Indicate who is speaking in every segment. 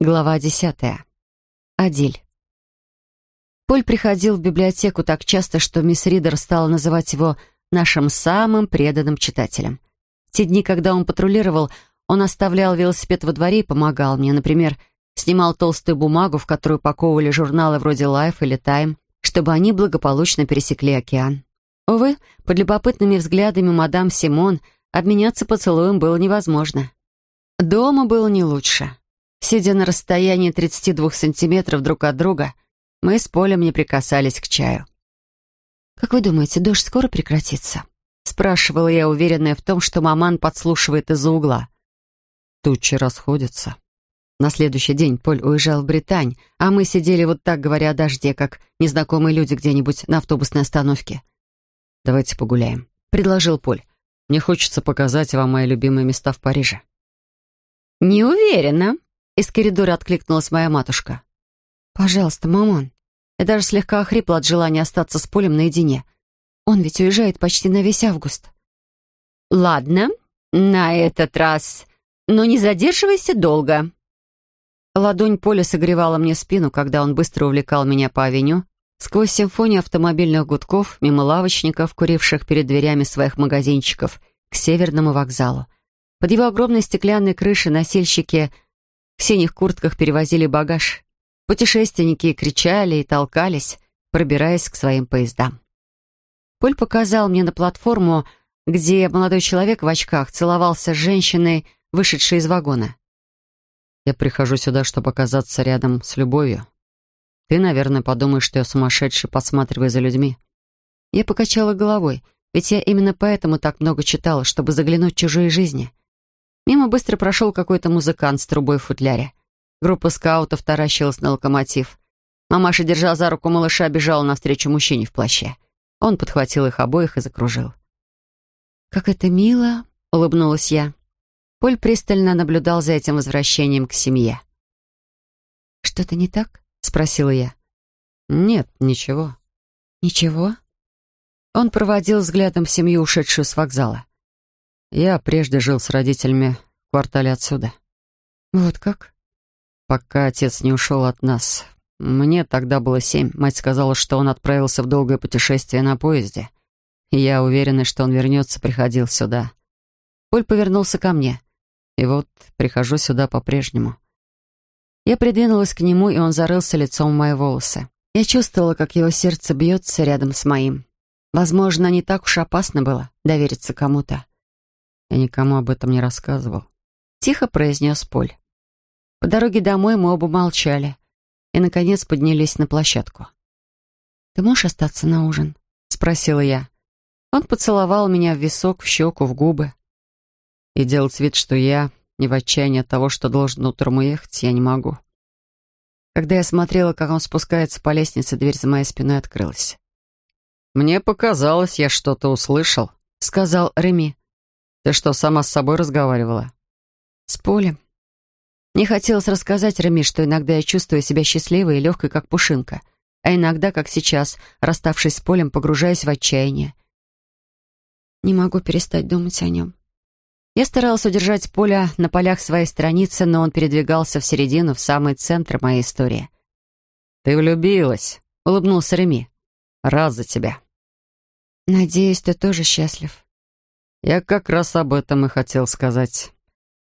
Speaker 1: Глава десятая. Адиль. Поль приходил в библиотеку так часто, что мисс Ридер стала называть его нашим самым преданным читателем. В те дни, когда он патрулировал, он оставлял велосипед во дворе и помогал мне. Например, снимал толстую бумагу, в которую упаковывали журналы вроде Life или Time, чтобы они благополучно пересекли океан. Увы, под любопытными взглядами мадам Симон обменяться поцелуем было невозможно. Дома было не лучше. Сидя на расстоянии 32 сантиметров друг от друга, мы с Полем не прикасались к чаю. «Как вы думаете, дождь скоро прекратится?» Спрашивала я, уверенная в том, что маман подслушивает из-за угла. Тучи расходятся. На следующий день Поль уезжал в Британь, а мы сидели вот так, говоря о дожде, как незнакомые люди где-нибудь на автобусной остановке. «Давайте погуляем», — предложил Поль. «Мне хочется показать вам мои любимые места в Париже». «Не уверена», из коридора откликнулась моя матушка. «Пожалуйста, мамон». Я даже слегка охрипла от желания остаться с Полем наедине. Он ведь уезжает почти на весь август. «Ладно, на этот раз, но не задерживайся долго». Ладонь Поля согревала мне спину, когда он быстро увлекал меня по авеню, сквозь симфонию автомобильных гудков, мимо лавочников, куривших перед дверями своих магазинчиков, к северному вокзалу. Под его огромной стеклянной крышей носильщики – в синих куртках перевозили багаж. Путешественники кричали и толкались, пробираясь к своим поездам. Поль показал мне на платформу, где молодой человек в очках целовался с женщиной, вышедшей из вагона. «Я прихожу сюда, чтобы оказаться рядом с любовью. Ты, наверное, подумаешь, что я сумасшедший, подсматривая за людьми». Я покачала головой, ведь я именно поэтому так много читала, чтобы заглянуть в чужие жизни. Мимо быстро прошел какой-то музыкант с трубой в футляре. Группа скаутов таращилась на локомотив. Мамаша, держа за руку малыша, бежала навстречу мужчине в плаще. Он подхватил их обоих и закружил. «Как это мило!» — улыбнулась я. Поль пристально наблюдал за этим возвращением к семье. «Что-то не так?» — спросила я.
Speaker 2: «Нет, ничего».
Speaker 1: «Ничего?» Он проводил взглядом семью, ушедшую с вокзала.
Speaker 2: Я прежде жил с родителями в квартале отсюда.
Speaker 1: Вот как?
Speaker 2: Пока отец не ушел от нас. Мне тогда было семь. Мать сказала, что он отправился в долгое путешествие на поезде. И я уверена, что он вернется, приходил сюда.
Speaker 1: Поль повернулся ко мне.
Speaker 2: И вот прихожу сюда по-прежнему.
Speaker 1: Я придвинулась к нему, и он зарылся лицом в мои волосы. Я чувствовала, как его сердце бьется рядом с моим. Возможно, не так уж опасно было довериться кому-то.
Speaker 2: Я никому об этом не рассказывал.
Speaker 1: Тихо произнес Поль. По дороге домой мы оба молчали и, наконец, поднялись на площадку. «Ты можешь остаться на ужин?» — спросила я. Он поцеловал меня в висок, в щеку, в губы.
Speaker 2: И делать вид, что я не в отчаянии от того, что должен утром уехать, я не могу.
Speaker 1: Когда я смотрела, как он спускается по лестнице, дверь за моей спиной открылась.
Speaker 2: «Мне показалось, я что-то услышал», — сказал Реми. Ты что, сама с собой разговаривала?
Speaker 1: С Полем. Мне хотелось рассказать Рами, что иногда я чувствую себя счастливой и легкой, как пушинка, а иногда, как сейчас, расставшись с Полем, погружаясь в отчаяние. Не могу перестать думать о нем. Я старалась удержать Поля на полях своей страницы, но он передвигался в середину, в самый центр моей истории.
Speaker 2: «Ты влюбилась», — улыбнулся Реми. «Рад за тебя».
Speaker 1: «Надеюсь, ты тоже счастлив».
Speaker 2: Я как раз об этом и хотел сказать.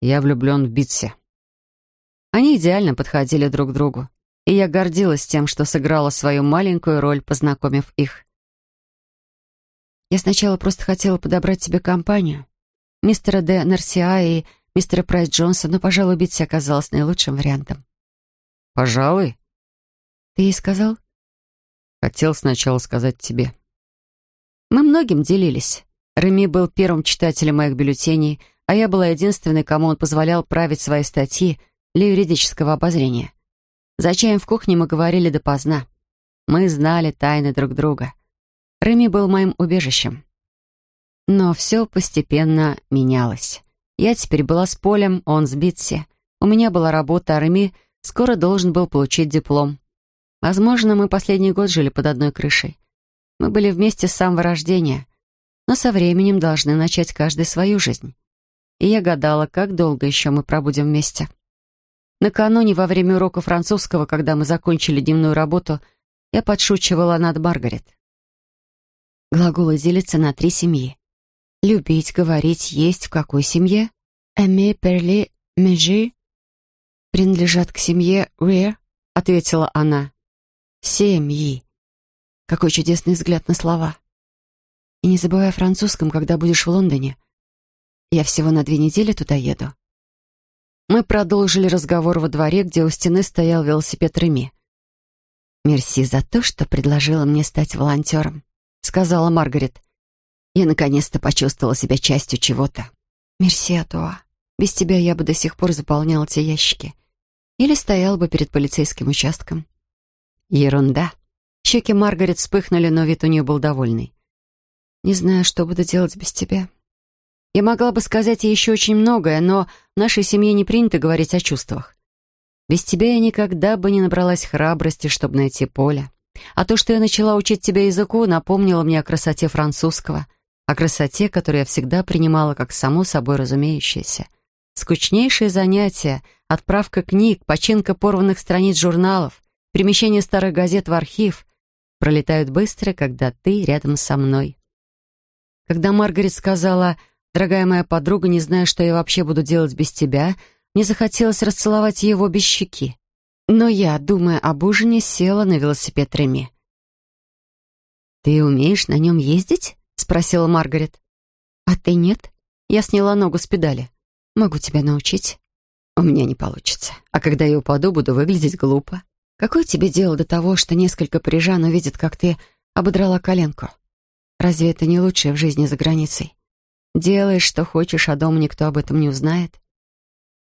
Speaker 2: Я влюблен в Битси.
Speaker 1: Они идеально подходили друг к другу, и я гордилась тем, что сыграла свою маленькую роль, познакомив их. Я сначала просто хотела подобрать тебе компанию. Мистера Д. Нарсиа и мистера Прайс Джонса, но, пожалуй, Битси оказалась наилучшим вариантом.
Speaker 2: «Пожалуй?»
Speaker 1: «Ты ей сказал?»
Speaker 2: «Хотел сначала сказать тебе».
Speaker 1: Мы многим делились. Реми был первым читателем моих бюллетеней, а я была единственной, кому он позволял править свои статьи для юридического обозрения. За чаем в кухне мы говорили допоздна. Мы знали тайны друг друга. Реми был моим убежищем. Но все постепенно менялось. Я теперь была с Полем, он с Битси. У меня была работа, а Реми скоро должен был получить диплом. Возможно, мы последний год жили под одной крышей. Мы были вместе с самого рождения — но со временем должны начать каждый свою жизнь. И я гадала, как долго еще мы пробудем вместе. Накануне, во время урока французского, когда мы закончили дневную работу, я подшучивала над Маргарет. Глаголы делятся на три семьи. Любить, говорить, есть в какой семье? «Aimer, parler, manger» принадлежат к семье «Rare», — ответила она. «Семьи». Какой чудесный взгляд на слова. И не забывай о французском, когда будешь в Лондоне. Я всего на две недели туда еду. Мы продолжили разговор во дворе, где у стены стоял велосипед Реми. «Мерси за то, что предложила мне стать волонтером», — сказала Маргарет. «Я наконец-то почувствовала себя частью чего-то». «Мерси, Атуа. Без тебя я бы до сих пор заполняла те ящики. Или стояла бы перед полицейским участком». «Ерунда». Щеки Маргарет вспыхнули, но вид у нее был довольный. «Не знаю, что буду делать без тебя. Я могла бы сказать ей еще очень многое, но в нашей семье не принято говорить о чувствах. Без тебя я никогда бы не набралась храбрости, чтобы найти поле. А то, что я начала учить тебя языку, напомнило мне о красоте французского, о красоте, которую я всегда принимала как само собой разумеющееся. Скучнейшие занятия, отправка книг, починка порванных страниц журналов, перемещение старых газет в архив пролетают быстро, когда ты рядом со мной. Когда Маргарет сказала Дорогая моя подруга, не зная, что я вообще буду делать без тебя, мне захотелось расцеловать его без щеки. Но я, думая об ужине, села на велосипед Реми. «Ты умеешь на нем ездить?» — спросила Маргарет. «А ты нет?» Я сняла ногу с педали. «Могу тебя научить?» «У меня не получится. А когда я упаду, буду выглядеть глупо. Какое тебе дело до того, что несколько парижан увидят, как ты ободрала коленку? Разве это не лучшее в жизни за границей?» Делаешь, что хочешь, а дома никто об этом не узнает.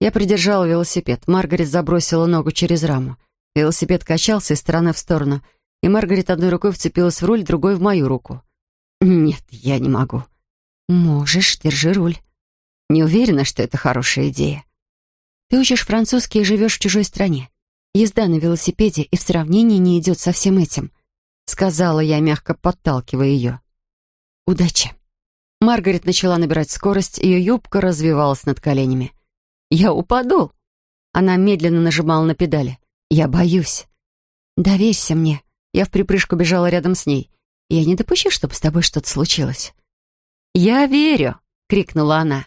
Speaker 1: Я придержала велосипед. Маргарет забросила ногу через раму. Велосипед качался из стороны в сторону, и Маргарет одной рукой вцепилась в руль, другой в мою руку. «Нет, я не могу». «Можешь, держи руль». «Не уверена, что это хорошая идея». «Ты учишь французский и живешь в чужой стране. Езда на велосипеде и в сравнении не идет со всем этим», — сказала я, мягко подталкивая ее. «Удачи». Маргарет начала набирать скорость, ее юбка развивалась над коленями. «Я упаду!» Она медленно нажимала на педали. «Я боюсь!» «Доверься мне!» Я в припрыжку бежала рядом с ней. «Я не допущу, чтобы с тобой что-то случилось». «Я верю!» — крикнула она.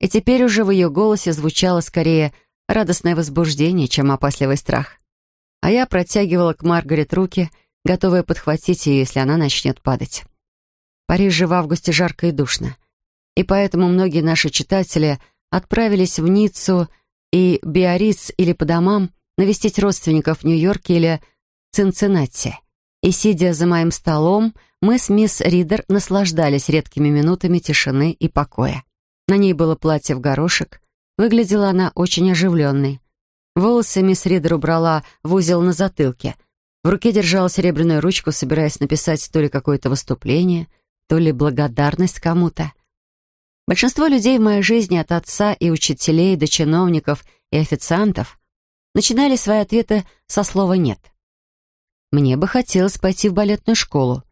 Speaker 1: И теперь уже в ее голосе звучало скорее радостное возбуждение, чем опасливый страх. А я протягивала к Маргарет руки, готовая подхватить ее, если она начнет падать. Париже в августе жарко и душно. И поэтому многие наши читатели отправились в Ниццу и Биарриц или по домам навестить родственников в Нью-Йорке или Цинциннати. И, сидя за моим столом, мы с мисс Ридер наслаждались редкими минутами тишины и покоя. На ней было платье в горошек. Выглядела она очень оживленной. Волосы мисс Ридер убрала в узел на затылке. В руке держала серебряную ручку, собираясь написать то ли какое-то выступление — то ли благодарность кому-то. Большинство людей в моей жизни от отца и учителей до чиновников и официантов начинали свои ответы со слова «нет». Мне бы хотелось пойти в балетную школу.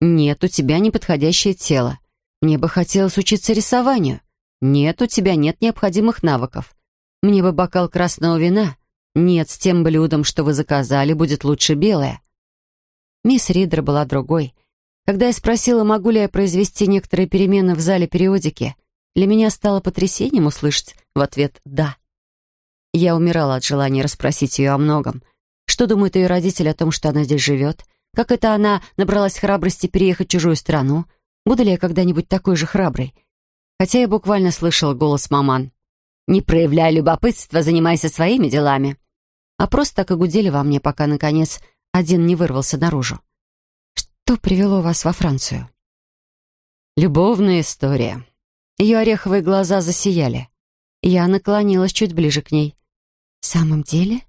Speaker 1: Нет, у тебя неподходящее тело. Мне бы хотелось учиться рисованию. Нет, у тебя нет необходимых навыков. Мне бы бокал красного вина. Нет, с тем блюдом, что вы заказали, будет лучше белое. Мисс Ридер была другой. Когда я спросила, могу ли я произвести некоторые перемены в зале периодики, для меня стало потрясением услышать в ответ «да». Я умирала от желания расспросить ее о многом. Что думают ее родители о том, что она здесь живет? Как это она набралась храбрости переехать в чужую страну? Буду ли я когда-нибудь такой же храброй? Хотя я буквально слышала голос маман. «Не проявляй любопытства, занимайся своими делами». А просто так и гудели во мне, пока, наконец, один не вырвался наружу. Что привело вас во Францию?» «Любовная история». Ее ореховые глаза засияли. Я наклонилась чуть ближе к ней. «В самом деле?»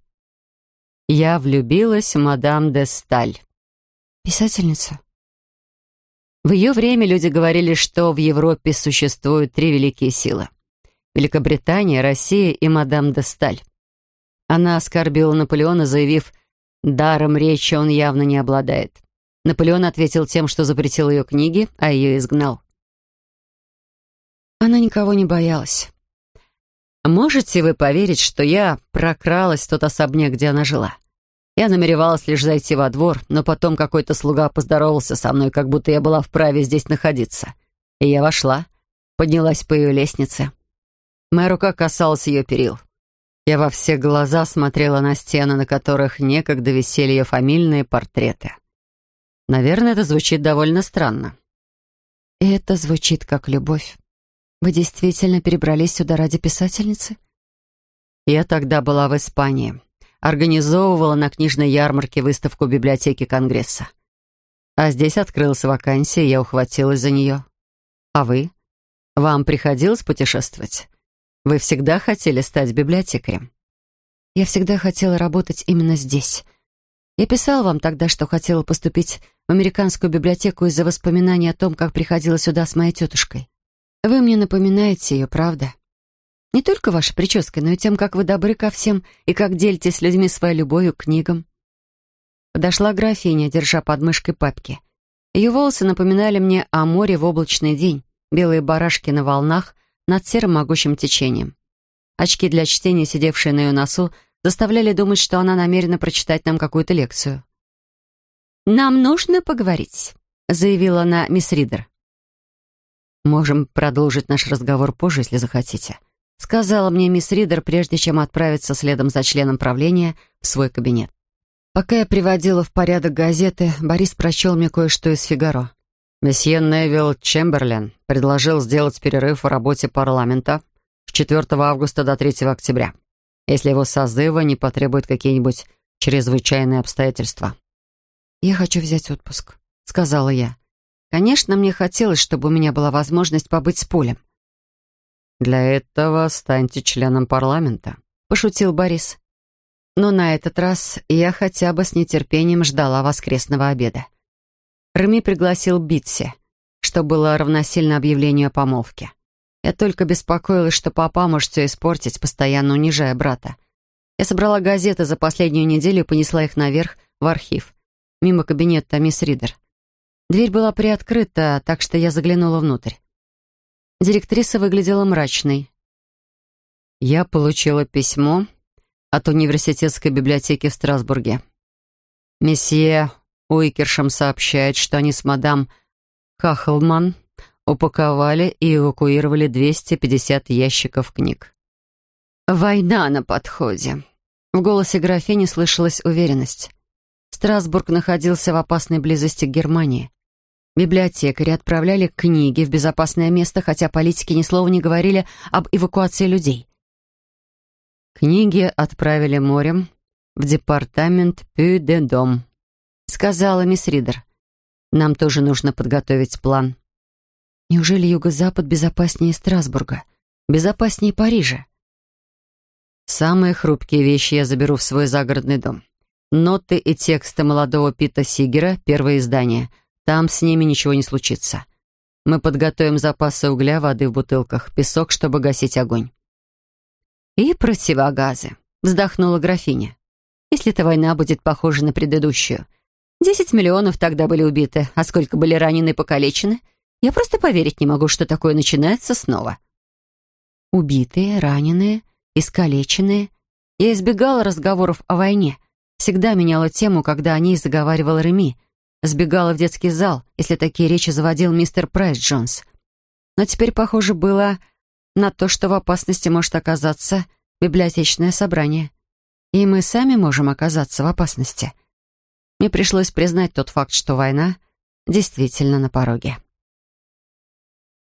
Speaker 1: «Я влюбилась в мадам де Сталь». «Писательница?» В ее время люди говорили, что в Европе существуют три великие силы. Великобритания, Россия и мадам де Сталь. Она оскорбила Наполеона, заявив, даром речи он явно не обладает. Наполеон ответил тем, что запретил ее книги, а ее изгнал. Она никого не боялась.
Speaker 2: Можете вы поверить, что я прокралась в тот особняк, где она жила? Я намеревалась лишь зайти во двор, но потом какой-то слуга поздоровался со мной, как будто я была вправе здесь находиться. И я вошла, поднялась по ее лестнице. Моя рука касалась ее перил. Я во все глаза смотрела на стены, на которых некогда висели ее фамильные портреты. Наверное, это звучит довольно странно.
Speaker 1: Это звучит как любовь. Вы действительно перебрались сюда ради писательницы?
Speaker 2: Я тогда была в Испании организовывала на книжной ярмарке выставку библиотеки Конгресса. А здесь открылась вакансия, я ухватилась за нее. А вы? Вам приходилось путешествовать? Вы всегда хотели стать библиотекарем?
Speaker 1: Я всегда хотела работать именно здесь. Я писала вам тогда, что хотела поступить в американскую библиотеку из-за воспоминаний о том, как приходила сюда с моей тетушкой. Вы мне напоминаете ее, правда? Не только вашей прической, но и тем, как вы добры ко всем и как делитесь с людьми своей любовью к книгам. Подошла графиня, держа под мышкой папки. Ее волосы напоминали мне о море в облачный день, белые барашки на волнах над серым могучим течением. Очки для чтения, сидевшие на ее носу, заставляли думать, что она намерена прочитать нам какую-то лекцию. «Нам нужно поговорить», — заявила она мисс Ридер. «Можем продолжить наш разговор позже, если захотите», сказала мне мисс Ридер, прежде чем отправиться следом за членом правления в свой кабинет. Пока я приводила в порядок газеты, Борис прочел мне кое-что из «Фигаро». Месье Невилл Чемберлен предложил сделать перерыв в работе парламента с 4 августа до 3 октября, если его созыва не потребуют какие-нибудь чрезвычайные обстоятельства. «Я хочу взять отпуск», — сказала я. «Конечно, мне хотелось, чтобы у меня была возможность побыть с Полем.
Speaker 2: «Для этого станьте членом парламента», — пошутил Борис. Но на этот раз я хотя бы с нетерпением ждала воскресного обеда. Реми пригласил Битси, что было равносильно объявлению о помолвке. Я только беспокоилась, что папа может все испортить, постоянно унижая брата. Я собрала газеты за последнюю неделю и понесла их наверх, в архив, мимо кабинета мисс Ридер. Дверь была приоткрыта, так что я заглянула внутрь. Директриса выглядела мрачной. «Я получила письмо от университетской библиотеки в Страсбурге. Месье Уикершем сообщает, что они с мадам Кахлман упаковали и эвакуировали 250 ящиков книг. «Война на подходе». В голосе графини слышалась уверенность. Страсбург находился в опасной близости к Германии. Библиотекари отправляли книги в безопасное место, хотя политики ни слова не говорили об эвакуации людей. «Книги отправили морем в департамент Пю-де-Дом», — сказала мисс Ридер. «Нам тоже нужно подготовить план».
Speaker 1: «Неужели юго-запад безопаснее Страсбурга? Безопаснее Парижа?»
Speaker 2: «Самые хрупкие вещи я заберу в свой загородный дом. Ноты и тексты молодого Пита Сигера, первое издание — там с ними ничего не случится. Мы подготовим запасы угля, воды в бутылках, песок, чтобы гасить огонь». «И противогазы», — вздохнула графиня. «Если эта война будет похожа на предыдущую. Десять миллионов тогда были убиты, а сколько были ранены и покалечены? Я просто поверить не могу, что такое начинается снова».
Speaker 1: Убитые, раненые, искалеченные. Я избегала разговоров о войне. Всегда меняла тему, когда о ней заговаривал Реми, Сбегала в детский зал, если такие речи заводил мистер Прайс Джонс. Но теперь, похоже, было на то, что в опасности может оказаться библиотечное собрание. И мы сами можем оказаться в опасности. Мне пришлось признать тот факт, что война действительно на пороге.